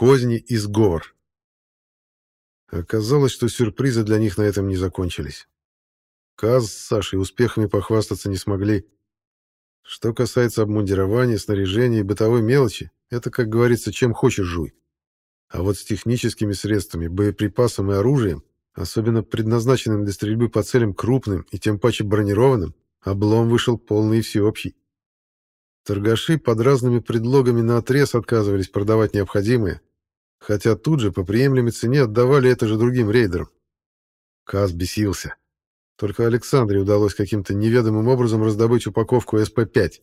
козни и сговор. Оказалось, что сюрпризы для них на этом не закончились. Каз с Сашей успехами похвастаться не смогли. Что касается обмундирования, снаряжения и бытовой мелочи, это, как говорится, чем хочешь жуй. А вот с техническими средствами, боеприпасом и оружием, особенно предназначенным для стрельбы по целям крупным и тем паче бронированным, облом вышел полный и всеобщий. Торгаши под разными предлогами на отрез отказывались продавать необходимое, хотя тут же по приемлемой цене отдавали это же другим рейдерам. Каз бесился. Только Александре удалось каким-то неведомым образом раздобыть упаковку СП-5.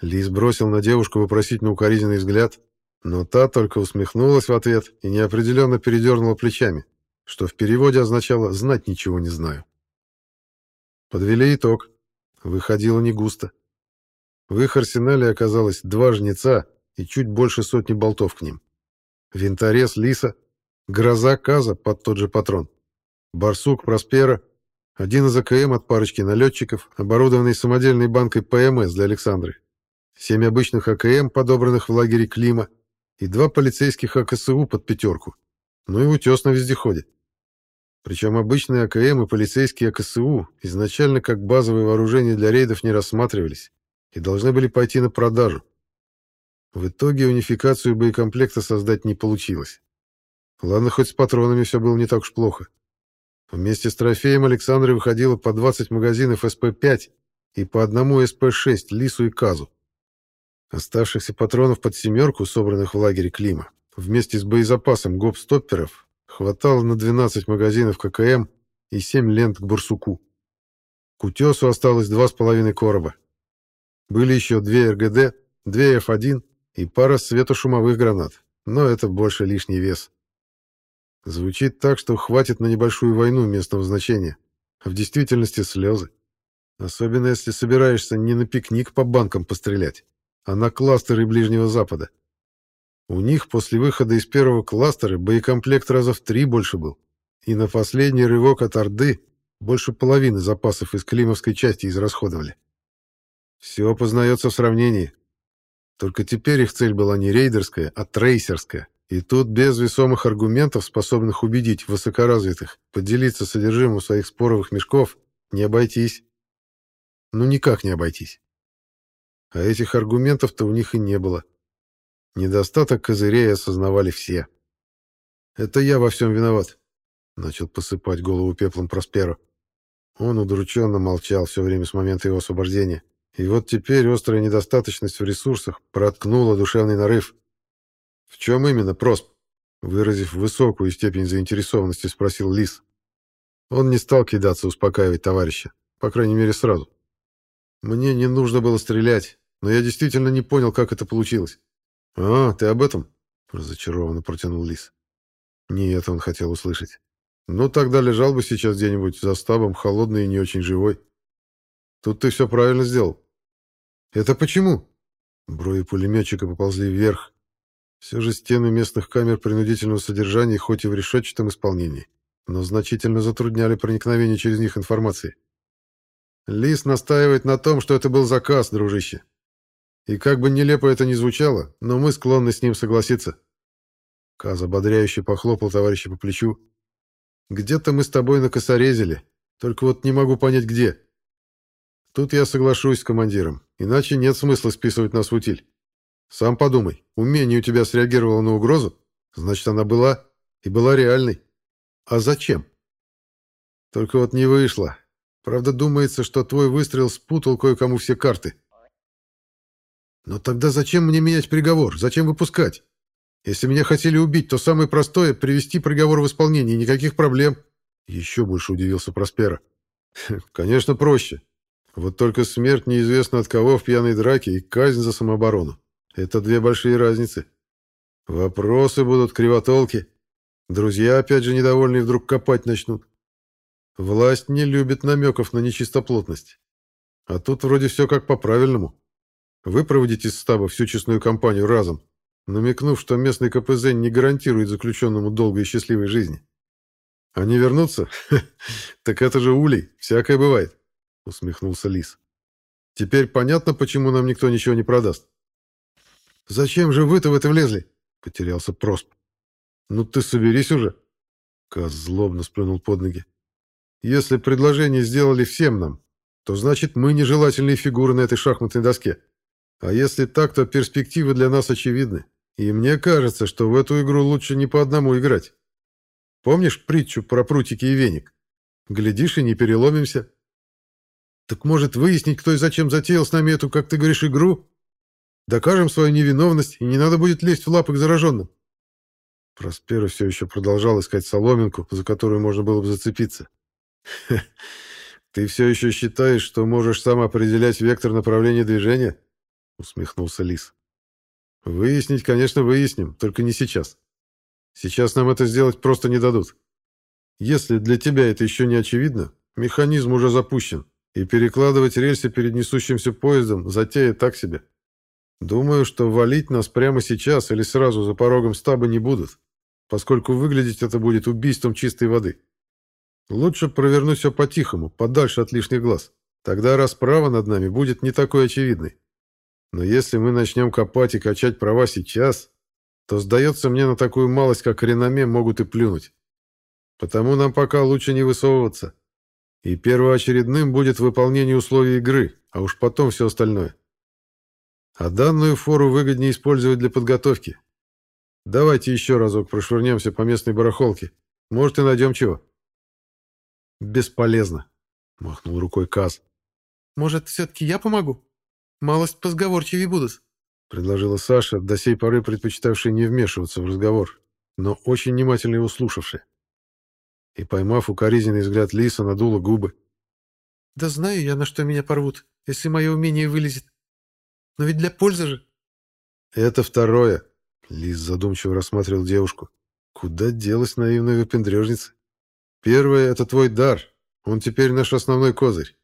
Лис бросил на девушку вопросительно укоризненный взгляд, но та только усмехнулась в ответ и неопределенно передернула плечами, что в переводе означало «знать ничего не знаю». Подвели итог. Выходило не густо. В их арсенале оказалось два жнеца и чуть больше сотни болтов к ним. Винторез Лиса, Гроза Каза под тот же патрон, Барсук Проспера, один из АКМ от парочки налетчиков, оборудованный самодельной банкой ПМС для Александры, семь обычных АКМ, подобранных в лагере Клима, и два полицейских АКСУ под пятерку, ну и утес на вездеходе. Причем обычные АКМ и полицейские АКСУ изначально как базовое вооружение для рейдов не рассматривались и должны были пойти на продажу. В итоге унификацию боекомплекта создать не получилось. Ладно, хоть с патронами все было не так уж плохо. Вместе с трофеем Александре выходило по 20 магазинов СП-5 и по одному СП-6 Лису и Казу. Оставшихся патронов под семерку, собранных в лагере Клима, вместе с боезапасом гоп-стопперов, хватало на 12 магазинов ККМ и 7 лент к Бурсуку. К утесу осталось два с половиной короба. Были еще две РГД, две F1 и пара светошумовых гранат, но это больше лишний вес. Звучит так, что хватит на небольшую войну местного значения, а в действительности слезы. Особенно если собираешься не на пикник по банкам пострелять, а на кластеры Ближнего Запада. У них после выхода из первого кластера боекомплект раза в три больше был, и на последний рывок от Орды больше половины запасов из Климовской части израсходовали. Все познается в сравнении. Только теперь их цель была не рейдерская, а трейсерская. И тут без весомых аргументов, способных убедить высокоразвитых поделиться содержимым своих споровых мешков, не обойтись. Ну никак не обойтись. А этих аргументов-то у них и не было. Недостаток козырей осознавали все. «Это я во всем виноват», — начал посыпать голову пеплом Просперо. Он удрученно молчал все время с момента его освобождения. И вот теперь острая недостаточность в ресурсах проткнула душевный нарыв. «В чем именно, Просп?» Выразив высокую степень заинтересованности, спросил Лис. Он не стал кидаться успокаивать товарища, по крайней мере, сразу. «Мне не нужно было стрелять, но я действительно не понял, как это получилось». «А, ты об этом?» — разочарованно протянул Лис. Не это он хотел услышать. «Ну, тогда лежал бы сейчас где-нибудь за стабом, холодный и не очень живой. Тут ты все правильно сделал». «Это почему?» Брови пулеметчика поползли вверх, все же стены местных камер принудительного содержания хоть и в решетчатом исполнении, но значительно затрудняли проникновение через них информации. Лис настаивает на том, что это был заказ, дружище. И как бы нелепо это ни звучало, но мы склонны с ним согласиться. Каз ободряюще похлопал товарища по плечу. Где-то мы с тобой накосорезили, только вот не могу понять, где. Тут я соглашусь с командиром, иначе нет смысла списывать нас в утиль. Сам подумай, умение у тебя среагировало на угрозу, значит, она была и была реальной. А зачем? Только вот не вышло. Правда, думается, что твой выстрел спутал кое-кому все карты. Но тогда зачем мне менять приговор? Зачем выпускать? Если меня хотели убить, то самое простое — привести приговор в исполнение, никаких проблем. Еще больше удивился Проспера. Конечно, проще. Вот только смерть неизвестно от кого в пьяной драке и казнь за самооборону. Это две большие разницы. Вопросы будут, кривотолки. Друзья, опять же, недовольные вдруг копать начнут. Власть не любит намеков на нечистоплотность. А тут вроде все как по-правильному. Вы проводите из стаба всю честную кампанию разом, намекнув, что местный КПЗ не гарантирует заключенному долгой и счастливой жизни. Они вернутся? Так это же улей, всякое бывает, усмехнулся Лис. Теперь понятно, почему нам никто ничего не продаст. «Зачем же вы-то в это влезли?» — потерялся Просп. «Ну ты соберись уже!» Каз злобно сплюнул под ноги. «Если предложение сделали всем нам, то значит мы нежелательные фигуры на этой шахматной доске. А если так, то перспективы для нас очевидны. И мне кажется, что в эту игру лучше не по одному играть. Помнишь притчу про прутики и веник? Глядишь, и не переломимся. Так может выяснить, кто и зачем затеял с нами эту, как ты говоришь, игру? Докажем свою невиновность, и не надо будет лезть в лапы к зараженным. Проспера все еще продолжал искать соломинку, за которую можно было бы зацепиться. «Ты все еще считаешь, что можешь сам определять вектор направления движения?» — усмехнулся Лис. Выяснить, конечно, выясним, только не сейчас. Сейчас нам это сделать просто не дадут. Если для тебя это еще не очевидно, механизм уже запущен, и перекладывать рельсы перед несущимся поездом затея так себе. Думаю, что валить нас прямо сейчас или сразу за порогом стаба не будут, поскольку выглядеть это будет убийством чистой воды. Лучше провернуть все по-тихому, подальше от лишних глаз. Тогда расправа над нами будет не такой очевидной. Но если мы начнем копать и качать права сейчас, то, сдается мне, на такую малость, как реноме, могут и плюнуть. Потому нам пока лучше не высовываться. И первоочередным будет выполнение условий игры, а уж потом все остальное. А данную фору выгоднее использовать для подготовки. Давайте еще разок прошвырнемся по местной барахолке. Может, и найдем чего. Бесполезно, махнул рукой Каз. Может, все-таки я помогу? Малость позговорчивее будут, — предложила Саша, до сей поры предпочитавшая не вмешиваться в разговор, но очень внимательно его слушавшая. И, поймав укоризненный взгляд Лиса, надула губы. «Да знаю я, на что меня порвут, если мое умение вылезет. Но ведь для пользы же». «Это второе», — Лис задумчиво рассматривал девушку. «Куда делась наивная выпендрежница? Первое — это твой дар, он теперь наш основной козырь.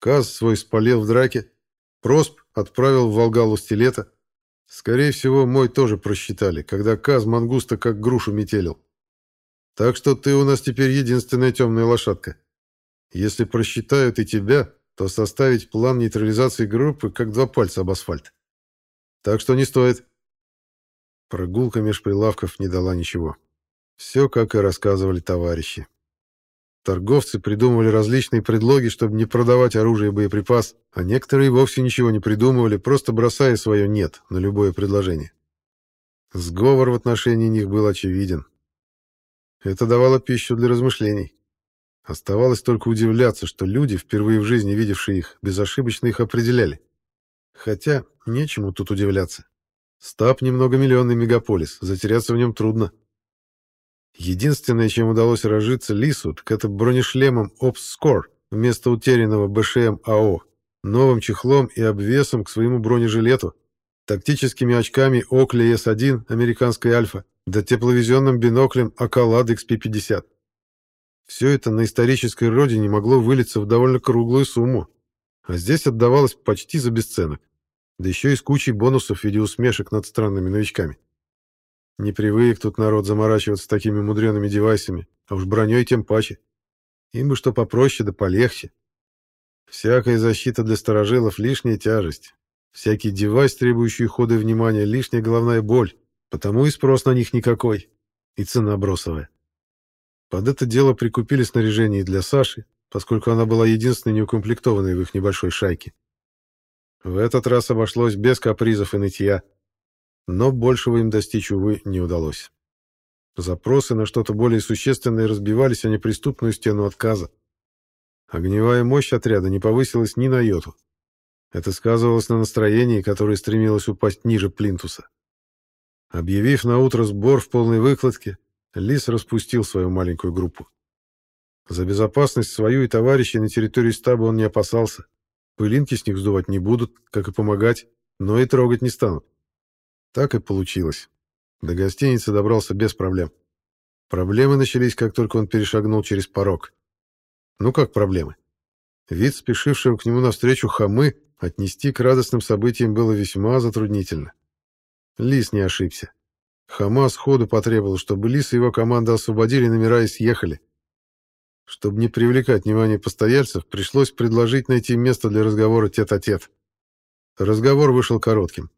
Каз свой спалил в драке, Просп отправил в Волгалу стилета. Скорее всего, мой тоже просчитали, когда Каз Мангуста как грушу метелил. Так что ты у нас теперь единственная темная лошадка. Если просчитают и тебя, то составить план нейтрализации группы как два пальца об асфальт. Так что не стоит. Прогулка меж прилавков не дала ничего. Все, как и рассказывали товарищи. Торговцы придумывали различные предлоги, чтобы не продавать оружие и боеприпас, а некоторые вовсе ничего не придумывали, просто бросая свое «нет» на любое предложение. Сговор в отношении них был очевиден. Это давало пищу для размышлений. Оставалось только удивляться, что люди, впервые в жизни видевшие их, безошибочно их определяли. Хотя нечему тут удивляться. Стаб немногомиллионный мегаполис, затеряться в нем трудно. Единственное, чем удалось разжиться Лису, так это бронешлемом Ops вместо утерянного БШМ АО, новым чехлом и обвесом к своему бронежилету, тактическими очками Oakley S1 американской Альфа, да тепловизионным биноклем Акалад XP50. Все это на исторической родине могло вылиться в довольно круглую сумму, а здесь отдавалось почти за бесценок, да еще и с кучей бонусов в виде усмешек над странными новичками. Не привык тут народ заморачиваться такими мудреными девайсами, а уж броней тем паче. Им бы что попроще да полегче. Всякая защита для сторожилов — лишняя тяжесть. Всякий девайс, требующий хода внимания, — лишняя головная боль. Потому и спрос на них никакой. И цена бросовая. Под это дело прикупили снаряжение для Саши, поскольку она была единственной неукомплектованной в их небольшой шайке. В этот раз обошлось без капризов и нытья. Но большего им достичь, увы, не удалось. Запросы на что-то более существенное разбивались о неприступную стену отказа. Огневая мощь отряда не повысилась ни на йоту. Это сказывалось на настроении, которое стремилось упасть ниже плинтуса. Объявив на утро сбор в полной выкладке, Лис распустил свою маленькую группу. За безопасность свою и товарищей на территории стаба он не опасался. Пылинки с них сдувать не будут, как и помогать, но и трогать не станут. Так и получилось. До гостиницы добрался без проблем. Проблемы начались, как только он перешагнул через порог. Ну как проблемы? Вид спешившего к нему навстречу хамы отнести к радостным событиям было весьма затруднительно. Лис не ошибся. Хама сходу потребовал, чтобы Лис и его команда освободили номера и съехали. Чтобы не привлекать внимание постояльцев, пришлось предложить найти место для разговора тет-а-тет. -тет. Разговор вышел коротким.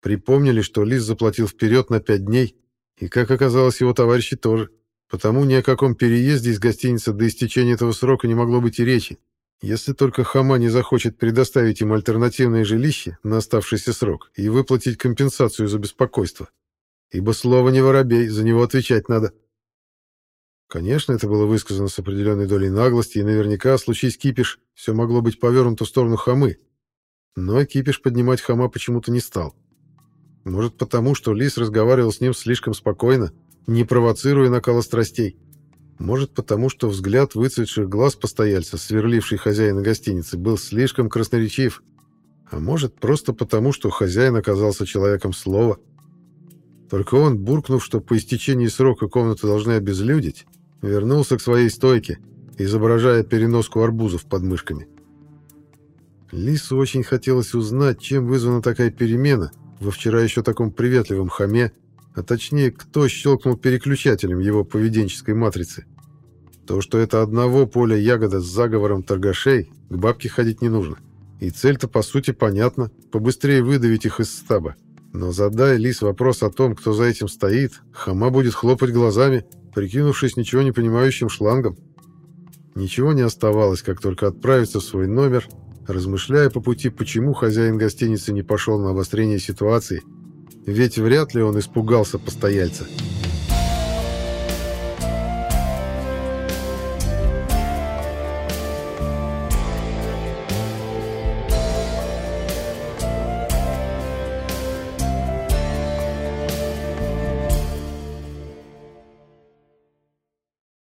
Припомнили, что Лис заплатил вперед на пять дней, и, как оказалось, его товарищи тоже. Потому ни о каком переезде из гостиницы до истечения этого срока не могло быть и речи, если только Хама не захочет предоставить им альтернативное жилище на оставшийся срок и выплатить компенсацию за беспокойство. Ибо слово не воробей, за него отвечать надо. Конечно, это было высказано с определенной долей наглости, и наверняка, случись кипиш, все могло быть повернуто в сторону Хамы. Но кипиш поднимать Хама почему-то не стал. Может, потому, что Лис разговаривал с ним слишком спокойно, не провоцируя накала страстей. Может, потому, что взгляд выцветших глаз постояльца, сверливший хозяина гостиницы, был слишком красноречив. А может, просто потому, что хозяин оказался человеком слова. Только он, буркнув, что по истечении срока комнаты должны обезлюдить, вернулся к своей стойке, изображая переноску арбузов под мышками. Лису очень хотелось узнать, чем вызвана такая перемена во вчера еще таком приветливом хаме, а точнее, кто щелкнул переключателем его поведенческой матрицы. То, что это одного поля ягода с заговором торгашей, к бабке ходить не нужно. И цель-то, по сути, понятна — побыстрее выдавить их из стаба. Но задай Лис вопрос о том, кто за этим стоит, хама будет хлопать глазами, прикинувшись ничего не понимающим шлангом. Ничего не оставалось, как только отправиться в свой номер, размышляя по пути, почему хозяин гостиницы не пошел на обострение ситуации — ведь вряд ли он испугался постояльца.